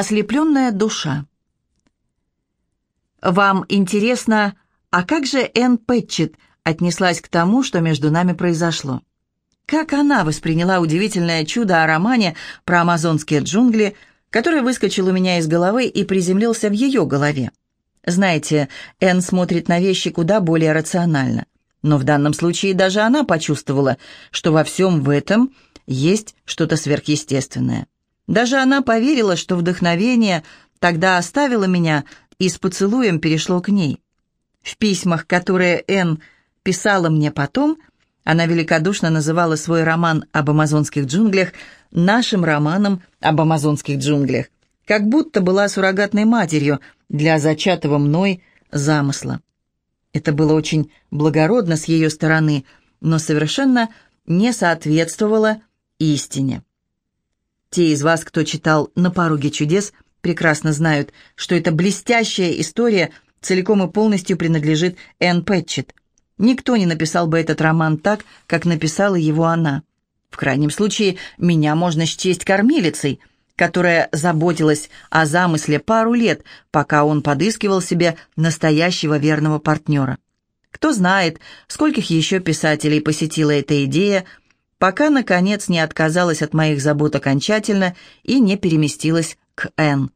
Ослепленная душа. Вам интересно, а как же Энн Пэтчет отнеслась к тому, что между нами произошло? Как она восприняла удивительное чудо о романе про амазонские джунгли, который выскочил у меня из головы и приземлился в ее голове? Знаете, Энн смотрит на вещи куда более рационально. Но в данном случае даже она почувствовала, что во всем в этом есть что-то сверхъестественное. Даже она поверила, что вдохновение тогда оставило меня и с поцелуем перешло к ней. В письмах, которые Энн писала мне потом, она великодушно называла свой роман об амазонских джунглях нашим романом об амазонских джунглях, как будто была суррогатной матерью для зачатого мной замысла. Это было очень благородно с ее стороны, но совершенно не соответствовало истине. Те из вас, кто читал «На пороге чудес», прекрасно знают, что эта блестящая история целиком и полностью принадлежит Энн Пэтчет. Никто не написал бы этот роман так, как написала его она. В крайнем случае, меня можно счесть кормилицей, которая заботилась о замысле пару лет, пока он подыскивал себе настоящего верного партнера. Кто знает, скольких еще писателей посетила эта идея – пока, наконец, не отказалась от моих забот окончательно и не переместилась к Н.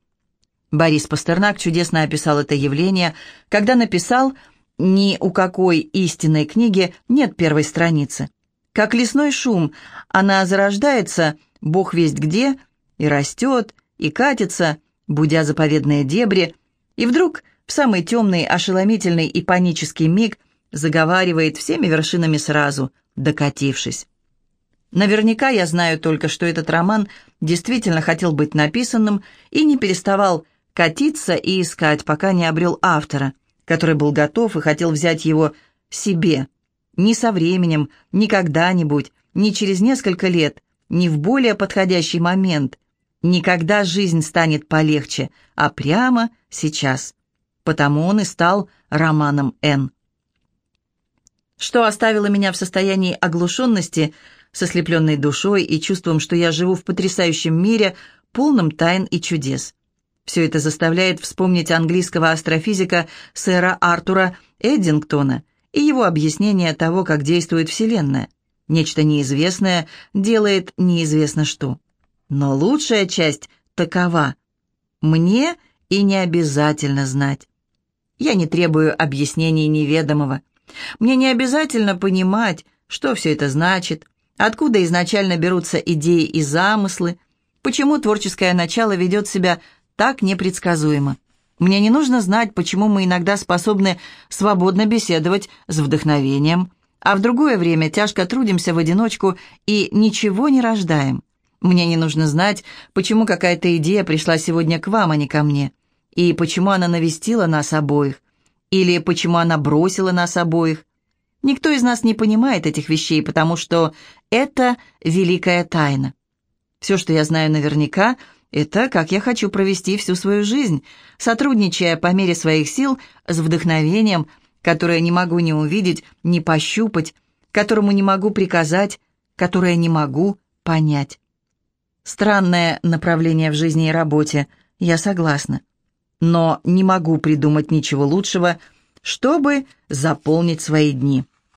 Борис Пастернак чудесно описал это явление, когда написал «Ни у какой истинной книги нет первой страницы. Как лесной шум, она зарождается, бог весть где, и растет, и катится, будя заповедные дебри, и вдруг в самый темный, ошеломительный и панический миг заговаривает всеми вершинами сразу, докатившись. Наверняка я знаю только, что этот роман действительно хотел быть написанным и не переставал катиться и искать, пока не обрел автора, который был готов и хотел взять его себе. Ни со временем, ни когда-нибудь, ни через несколько лет, ни в более подходящий момент. Никогда жизнь станет полегче, а прямо сейчас. Потому он и стал романом Н. Что оставило меня в состоянии оглушенности – с ослепленной душой и чувством, что я живу в потрясающем мире, полном тайн и чудес. Все это заставляет вспомнить английского астрофизика сэра Артура Эддингтона и его объяснение того, как действует Вселенная. Нечто неизвестное делает неизвестно что. Но лучшая часть такова. Мне и не обязательно знать. Я не требую объяснений неведомого. Мне не обязательно понимать, что все это значит, Откуда изначально берутся идеи и замыслы? Почему творческое начало ведет себя так непредсказуемо? Мне не нужно знать, почему мы иногда способны свободно беседовать с вдохновением, а в другое время тяжко трудимся в одиночку и ничего не рождаем. Мне не нужно знать, почему какая-то идея пришла сегодня к вам, а не ко мне, и почему она навестила нас обоих, или почему она бросила нас обоих, Никто из нас не понимает этих вещей, потому что это великая тайна. Все, что я знаю наверняка, это как я хочу провести всю свою жизнь, сотрудничая по мере своих сил с вдохновением, которое не могу ни увидеть, ни пощупать, которому не могу приказать, которое не могу понять. Странное направление в жизни и работе, я согласна. Но не могу придумать ничего лучшего, чтобы заполнить свои дни.